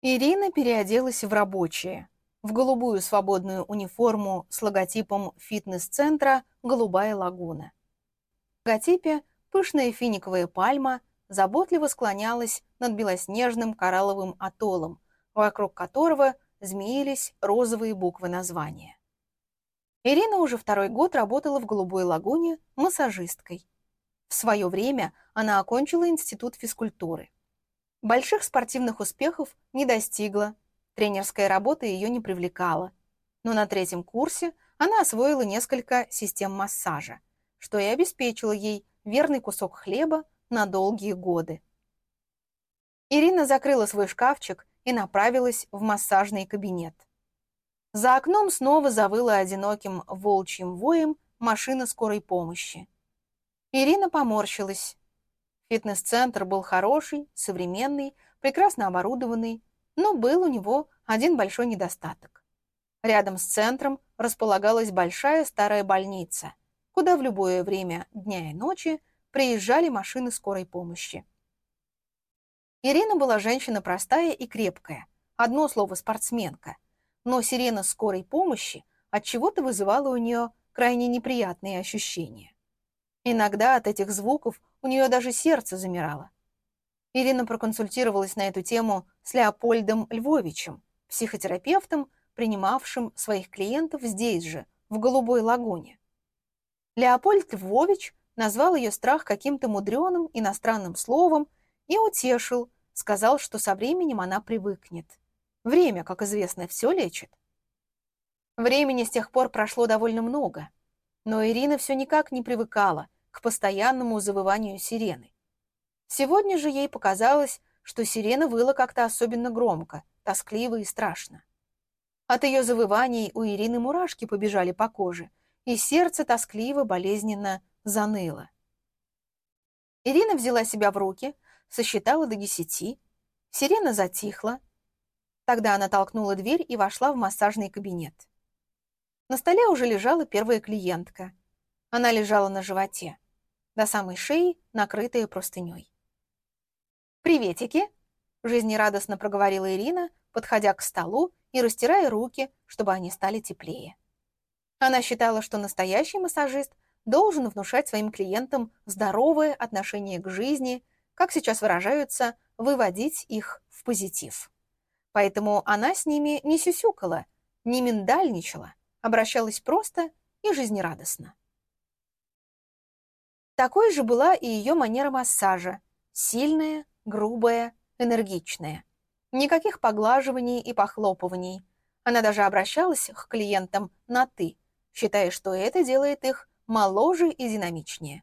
Ирина переоделась в рабочее, в голубую свободную униформу с логотипом фитнес-центра «Голубая лагуна». В логотипе пышная финиковая пальма заботливо склонялась над белоснежным коралловым атоллом, вокруг которого змеились розовые буквы названия. Ирина уже второй год работала в «Голубой лагуне» массажисткой. В свое время она окончила институт физкультуры. Больших спортивных успехов не достигла, тренерская работа ее не привлекала. Но на третьем курсе она освоила несколько систем массажа, что и обеспечило ей верный кусок хлеба на долгие годы. Ирина закрыла свой шкафчик и направилась в массажный кабинет. За окном снова завыла одиноким волчьим воем машина скорой помощи. Ирина поморщилась. Фитнес-центр был хороший, современный, прекрасно оборудованный, но был у него один большой недостаток. Рядом с центром располагалась большая старая больница, куда в любое время дня и ночи приезжали машины скорой помощи. Ирина была женщина простая и крепкая, одно слово спортсменка, но сирена скорой помощи от чего-то вызывала у нее крайне неприятные ощущения. Иногда от этих звуков у нее даже сердце замирало. Ирина проконсультировалась на эту тему с Леопольдом Львовичем, психотерапевтом, принимавшим своих клиентов здесь же, в Голубой лагуне. Леопольд Львович назвал ее страх каким-то мудреным иностранным словом и утешил, сказал, что со временем она привыкнет. Время, как известно, все лечит. Времени с тех пор прошло довольно много, но Ирина все никак не привыкала к постоянному завыванию сирены. Сегодня же ей показалось, что сирена выла как-то особенно громко, тоскливо и страшно. От ее завываний у Ирины мурашки побежали по коже, и сердце тоскливо, болезненно заныло. Ирина взяла себя в руки, сосчитала до десяти, сирена затихла. Тогда она толкнула дверь и вошла в массажный кабинет. На столе уже лежала первая клиентка. Она лежала на животе, до самой шеи, накрытая простыней. «Приветики!» — жизнерадостно проговорила Ирина, подходя к столу и растирая руки, чтобы они стали теплее. Она считала, что настоящий массажист должен внушать своим клиентам здоровое отношение к жизни, как сейчас выражаются, выводить их в позитив. Поэтому она с ними не сюсюкала, не миндальничала, обращалась просто и жизнерадостно. Такой же была и ее манера массажа, сильная, грубая, энергичная. Никаких поглаживаний и похлопываний. Она даже обращалась к клиентам на «ты», считая, что это делает их моложе и динамичнее.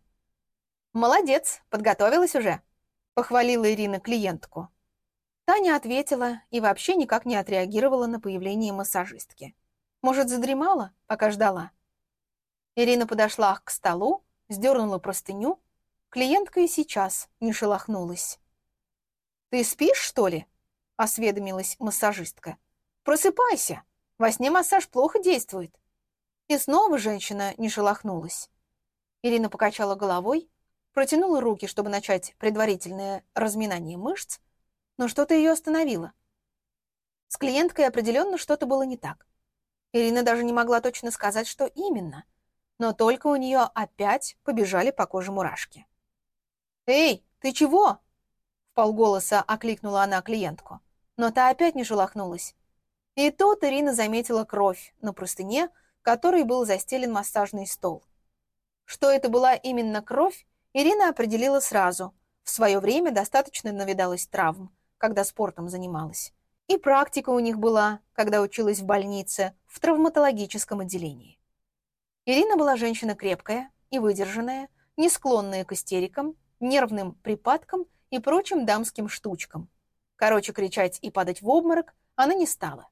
«Молодец, подготовилась уже», — похвалила Ирина клиентку. Таня ответила и вообще никак не отреагировала на появление массажистки. Может, задремала, пока ждала? Ирина подошла к столу, сдернула простыню. Клиентка и сейчас не шелохнулась. «Ты спишь, что ли?» — осведомилась массажистка. «Просыпайся! Во сне массаж плохо действует». И снова женщина не шелохнулась. Ирина покачала головой, протянула руки, чтобы начать предварительное разминание мышц, но что-то ее остановило. С клиенткой определенно что-то было не так. Ирина даже не могла точно сказать, что именно, но только у нее опять побежали по коже мурашки. «Эй, ты чего?» полголоса окликнула она клиентку, но та опять не шелохнулась. И тут Ирина заметила кровь на простыне, которой был застелен массажный стол. Что это была именно кровь, Ирина определила сразу. В свое время достаточно навидалась травм, когда спортом занималась. И практика у них была, когда училась в больнице, в травматологическом отделении. Ирина была женщина крепкая и выдержанная, не склонная к истерикам, нервным припадкам и прочим дамским штучкам. Короче, кричать и падать в обморок она не стала.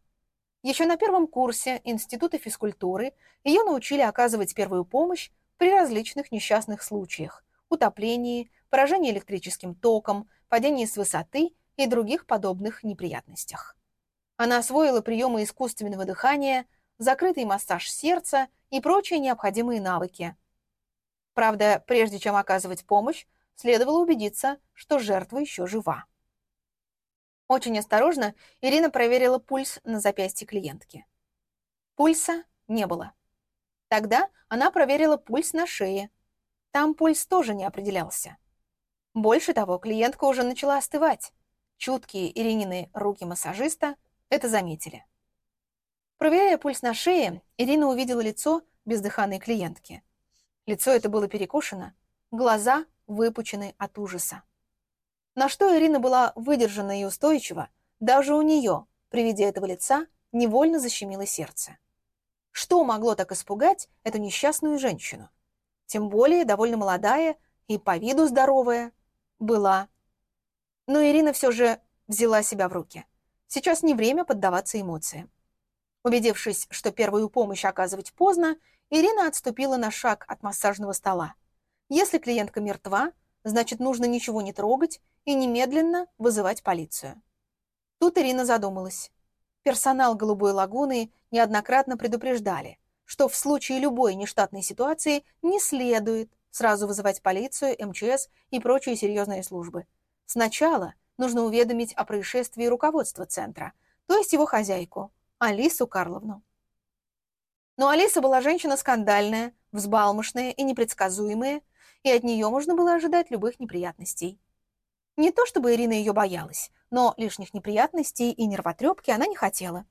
Еще на первом курсе Института физкультуры ее научили оказывать первую помощь при различных несчастных случаях – утоплении, поражении электрическим током, падении с высоты и других подобных неприятностях. Она освоила приемы искусственного дыхания, закрытый массаж сердца и прочие необходимые навыки. Правда, прежде чем оказывать помощь, следовало убедиться, что жертва еще жива. Очень осторожно Ирина проверила пульс на запястье клиентки. Пульса не было. Тогда она проверила пульс на шее. Там пульс тоже не определялся. Больше того, клиентка уже начала остывать. Чуткие Иринины руки массажиста это заметили. Проверяя пульс на шее, Ирина увидела лицо бездыханной клиентки. Лицо это было перекошено, глаза выпучены от ужаса. На что Ирина была выдержана и устойчива, даже у нее, при виде этого лица, невольно защемило сердце. Что могло так испугать эту несчастную женщину? Тем более довольно молодая и по виду здоровая была. Но Ирина все же взяла себя в руки. Сейчас не время поддаваться эмоциям. Убедившись, что первую помощь оказывать поздно, Ирина отступила на шаг от массажного стола. Если клиентка мертва, значит, нужно ничего не трогать и немедленно вызывать полицию. Тут Ирина задумалась. Персонал «Голубой лагуны» неоднократно предупреждали, что в случае любой нештатной ситуации не следует сразу вызывать полицию, МЧС и прочие серьезные службы. Сначала нужно уведомить о происшествии руководство центра, то есть его хозяйку, Алису Карловну. Но Алиса была женщина скандальная, взбалмошная и непредсказуемая, и от нее можно было ожидать любых неприятностей. Не то чтобы Ирина ее боялась, но лишних неприятностей и нервотрепки она не хотела.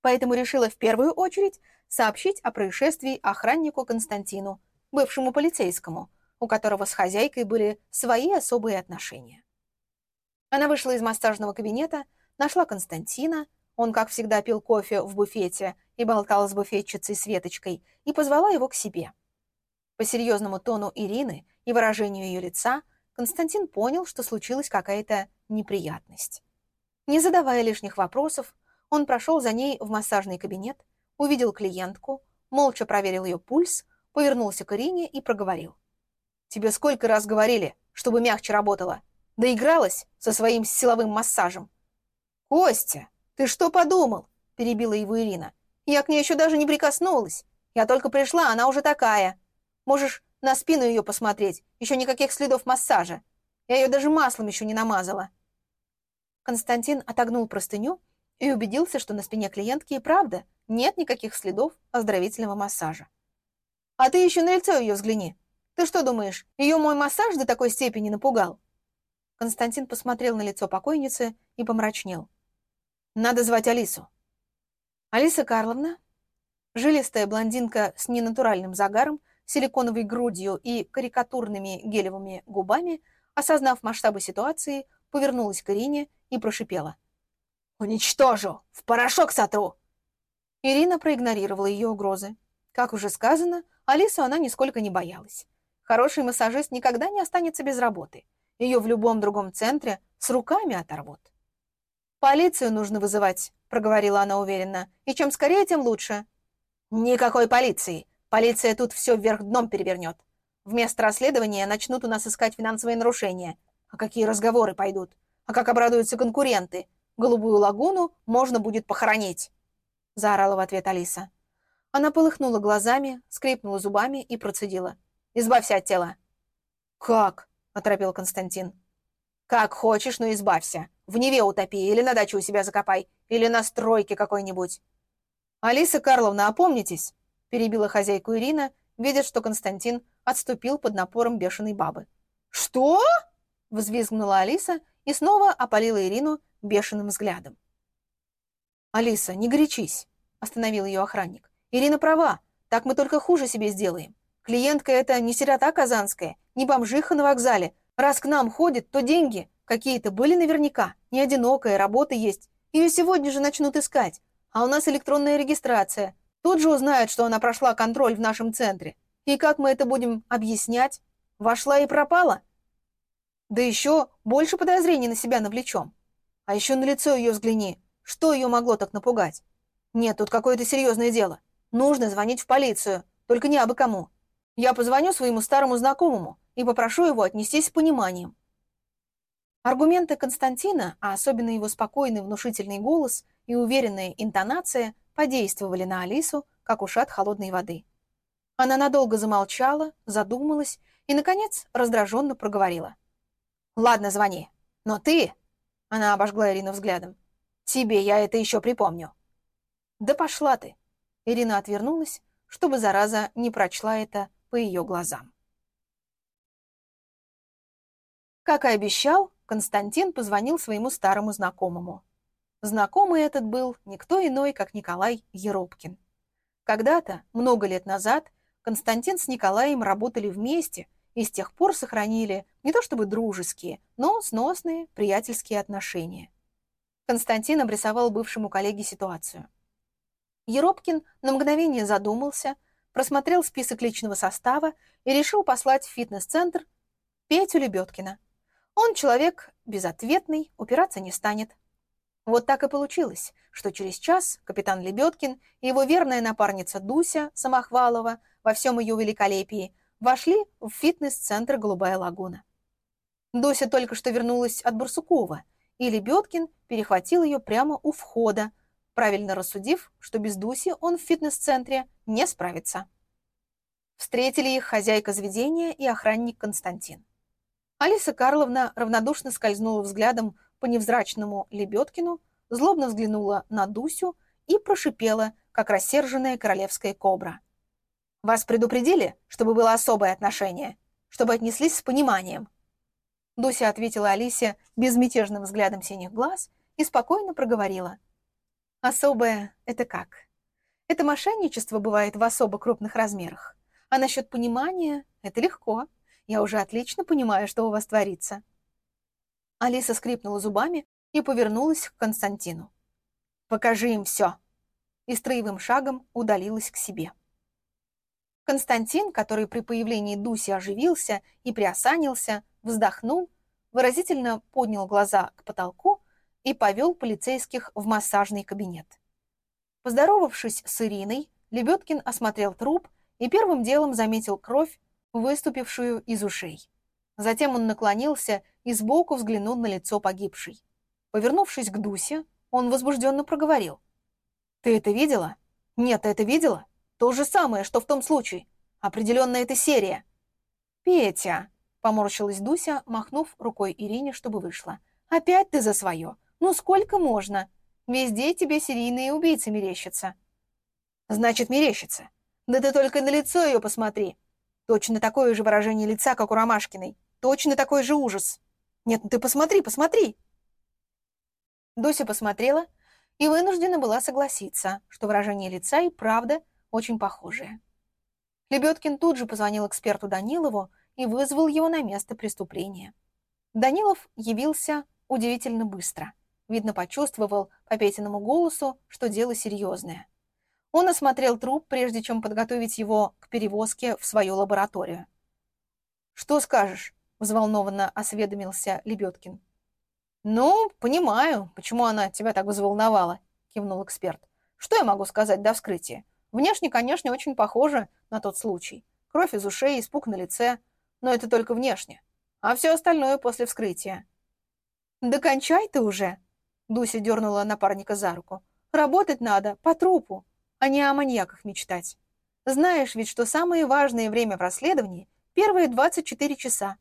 Поэтому решила в первую очередь сообщить о происшествии охраннику Константину, бывшему полицейскому, у которого с хозяйкой были свои особые отношения. Она вышла из массажного кабинета, нашла Константина, он, как всегда, пил кофе в буфете и болтал с буфетчицей Светочкой, и позвала его к себе. По серьезному тону Ирины и выражению ее лица Константин понял, что случилась какая-то неприятность. Не задавая лишних вопросов, он прошел за ней в массажный кабинет, увидел клиентку, молча проверил ее пульс, повернулся к Ирине и проговорил. «Тебе сколько раз говорили, чтобы мягче работала? Доигралась со своим силовым массажем?» «Костя, ты что подумал?» – перебила его Ирина. «Я к ней еще даже не прикоснулась. Я только пришла, она уже такая. Можешь на спину ее посмотреть. Еще никаких следов массажа. Я ее даже маслом еще не намазала. Константин отогнул простыню и убедился, что на спине клиентки и правда нет никаких следов оздоровительного массажа. «А ты еще на лицо ее взгляни. Ты что думаешь, ее мой массаж до такой степени напугал?» Константин посмотрел на лицо покойницы и помрачнел. «Надо звать Алису». Алиса Карловна, жилистая блондинка с ненатуральным загаром, силиконовой грудью и карикатурными гелевыми губами, осознав масштабы ситуации, повернулась к Ирине и прошипела. «Уничтожу! В порошок сотру!» Ирина проигнорировала ее угрозы. Как уже сказано, Алису она нисколько не боялась. Хороший массажист никогда не останется без работы. Ее в любом другом центре с руками оторвут. «Полицию нужно вызывать», — проговорила она уверенно. «И чем скорее, тем лучше». «Никакой полиции. Полиция тут все вверх дном перевернет. Вместо расследования начнут у нас искать финансовые нарушения. А какие разговоры пойдут? А как обрадуются конкуренты? Голубую лагуну можно будет похоронить!» Заорала в ответ Алиса. Она полыхнула глазами, скрипнула зубами и процедила. «Избавься от тела!» «Как?» — оторопил Константин. «Как хочешь, но избавься. В Неве утопи, или на даче у себя закопай, или на стройке какой-нибудь». «Алиса Карловна, опомнитесь!» перебила хозяйку Ирина, видя, что Константин отступил под напором бешеной бабы. «Что?» — взвизгнула Алиса и снова опалила Ирину бешеным взглядом. «Алиса, не горячись!» — остановил ее охранник. «Ирина права, так мы только хуже себе сделаем. Клиентка это не сирота казанская, не бомжиха на вокзале. Раз к нам ходит, то деньги какие-то были наверняка, не одинокая, работа есть. Ее сегодня же начнут искать, а у нас электронная регистрация. Тут же узнают, что она прошла контроль в нашем центре. И как мы это будем объяснять? Вошла и пропала? Да еще больше подозрений на себя навлечем. А еще на лицо ее взгляни. Что ее могло так напугать? Нет, тут какое-то серьезное дело. Нужно звонить в полицию, только не абы кому. Я позвоню своему старому знакомому и попрошу его отнестись с пониманием. Аргументы Константина, а особенно его спокойный внушительный голос и уверенная интонация – подействовали на Алису, как ушат холодной воды. Она надолго замолчала, задумалась и, наконец, раздраженно проговорила. «Ладно, звони. Но ты... Она обожгла Ирину взглядом. «Тебе я это еще припомню». «Да пошла ты!» Ирина отвернулась, чтобы зараза не прочла это по ее глазам. Как и обещал, Константин позвонил своему старому знакомому. Знакомый этот был никто иной, как Николай Еропкин. Когда-то, много лет назад, Константин с Николаем работали вместе и с тех пор сохранили не то чтобы дружеские, но сносные приятельские отношения. Константин обрисовал бывшему коллеге ситуацию. Еропкин на мгновение задумался, просмотрел список личного состава и решил послать в фитнес-центр Петю Лебедкина. Он человек безответный, упираться не станет. Вот так и получилось, что через час капитан Лебедкин и его верная напарница Дуся Самохвалова во всем ее великолепии вошли в фитнес-центр «Голубая лагуна». Дуся только что вернулась от Барсукова, и Лебедкин перехватил ее прямо у входа, правильно рассудив, что без Дуси он в фитнес-центре не справится. Встретили их хозяйка заведения и охранник Константин. Алиса Карловна равнодушно скользнула взглядом по невзрачному Лебедкину, злобно взглянула на Дусю и прошипела, как рассерженная королевская кобра. «Вас предупредили, чтобы было особое отношение, чтобы отнеслись с пониманием?» Дуся ответила Алисе безмятежным взглядом синих глаз и спокойно проговорила. «Особое — это как? Это мошенничество бывает в особо крупных размерах. А насчет понимания — это легко. Я уже отлично понимаю, что у вас творится. Алиса скрипнула зубами и повернулась к Константину. «Покажи им все!» И строевым шагом удалилась к себе. Константин, который при появлении Дуси оживился и приосанился, вздохнул, выразительно поднял глаза к потолку и повел полицейских в массажный кабинет. Поздоровавшись с Ириной, Лебедкин осмотрел труп и первым делом заметил кровь, выступившую из ушей. Затем он наклонился и сбоку взглянул на лицо погибшей. Повернувшись к Дусе, он возбужденно проговорил. «Ты это видела? Нет, ты это видела? То же самое, что в том случае. Определенно это серия». «Петя!» — поморщилась Дуся, махнув рукой Ирине, чтобы вышла. «Опять ты за свое. Ну сколько можно? Везде тебе серийные убийцы мерещатся». «Значит, мерещится. Да ты только на лицо ее посмотри. Точно такое же выражение лица, как у Ромашкиной. Точно такой же ужас. Нет, ну ты посмотри, посмотри!» Дося посмотрела и вынуждена была согласиться, что выражение лица и правда очень похожее. Лебедкин тут же позвонил эксперту Данилову и вызвал его на место преступления. Данилов явился удивительно быстро. Видно, почувствовал по Петиному голосу, что дело серьезное. Он осмотрел труп, прежде чем подготовить его к перевозке в свою лабораторию. «Что скажешь?» — взволнованно осведомился Лебедкин. «Ну, понимаю, почему она тебя так взволновала», — кивнул эксперт. «Что я могу сказать до вскрытия? Внешне, конечно, очень похоже на тот случай. Кровь из ушей, испуг на лице. Но это только внешне. А все остальное после вскрытия». «Да кончай ты уже!» — Дуся дернула напарника за руку. «Работать надо, по трупу, а не о маньяках мечтать. Знаешь ведь, что самое важное время в расследовании — первые 24 часа.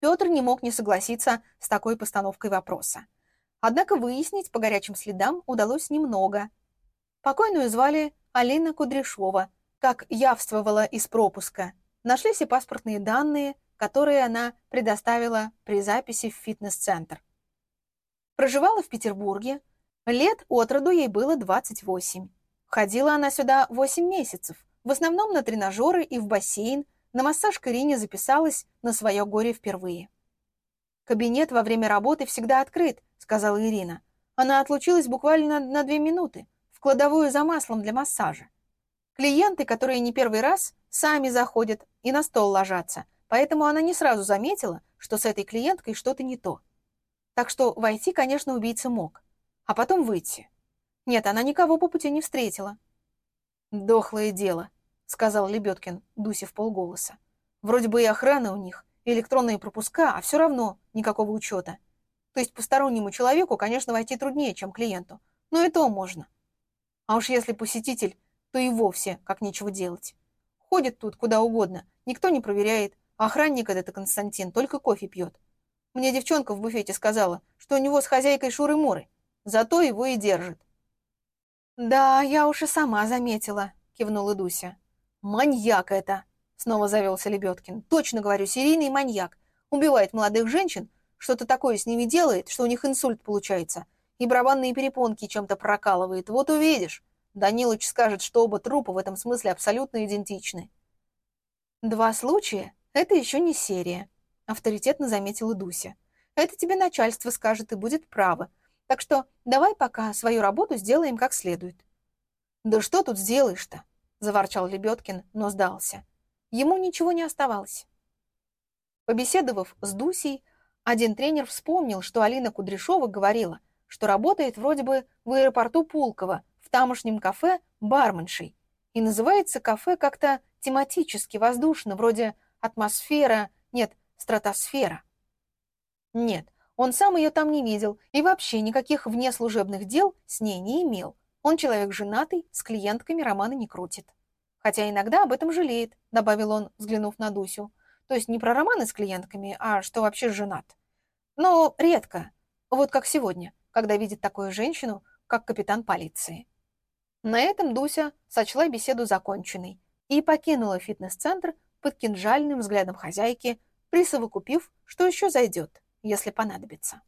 Петр не мог не согласиться с такой постановкой вопроса. Однако выяснить по горячим следам удалось немного. Покойную звали Алина Кудряшова, как явствовала из пропуска. Нашлись и паспортные данные, которые она предоставила при записи в фитнес-центр. Проживала в Петербурге. Лет от роду ей было 28. Ходила она сюда 8 месяцев, в основном на тренажеры и в бассейн, на массаж к Ирине записалась на свое горе впервые. «Кабинет во время работы всегда открыт», — сказала Ирина. Она отлучилась буквально на две минуты, в кладовую за маслом для массажа. Клиенты, которые не первый раз, сами заходят и на стол ложатся, поэтому она не сразу заметила, что с этой клиенткой что-то не то. Так что войти, конечно, убийца мог, а потом выйти. Нет, она никого по пути не встретила. Дохлое дело, — сказал Лебедкин Дусе в полголоса. «Вроде бы и охрана у них, и электронные пропуска, а все равно никакого учета. То есть постороннему человеку, конечно, войти труднее, чем клиенту, но и то можно. А уж если посетитель, то и вовсе как нечего делать. Ходит тут куда угодно, никто не проверяет, а охранник этот Константин только кофе пьет. Мне девчонка в буфете сказала, что у него с хозяйкой шуры-муры. Зато его и держит. «Да, я уж и сама заметила», — кивнула Дуся. «Маньяк это!» — снова завелся Лебедкин. «Точно говорю, серийный маньяк. Убивает молодых женщин, что-то такое с ними делает, что у них инсульт получается, и барабанные перепонки чем-то прокалывает. Вот увидишь. Данилыч скажет, что оба трупа в этом смысле абсолютно идентичны». «Два случая — это еще не серия», — авторитетно заметила Дуся. «Это тебе начальство скажет и будет право. Так что давай пока свою работу сделаем как следует». «Да что тут сделаешь-то?» — заворчал Лебедкин, но сдался. Ему ничего не оставалось. Побеседовав с Дусей, один тренер вспомнил, что Алина Кудряшова говорила, что работает вроде бы в аэропорту Пулково, в тамошнем кафе барменшей. И называется кафе как-то тематически воздушно, вроде атмосфера, нет, стратосфера. Нет, он сам ее там не видел и вообще никаких внеслужебных дел с ней не имел. Он человек женатый, с клиентками романа не крутит. Хотя иногда об этом жалеет, добавил он, взглянув на Дусю. То есть не про романы с клиентками, а что вообще женат. Но редко, вот как сегодня, когда видит такую женщину, как капитан полиции. На этом Дуся сочла беседу законченной и покинула фитнес-центр под кинжальным взглядом хозяйки, присовокупив, что еще зайдет, если понадобится.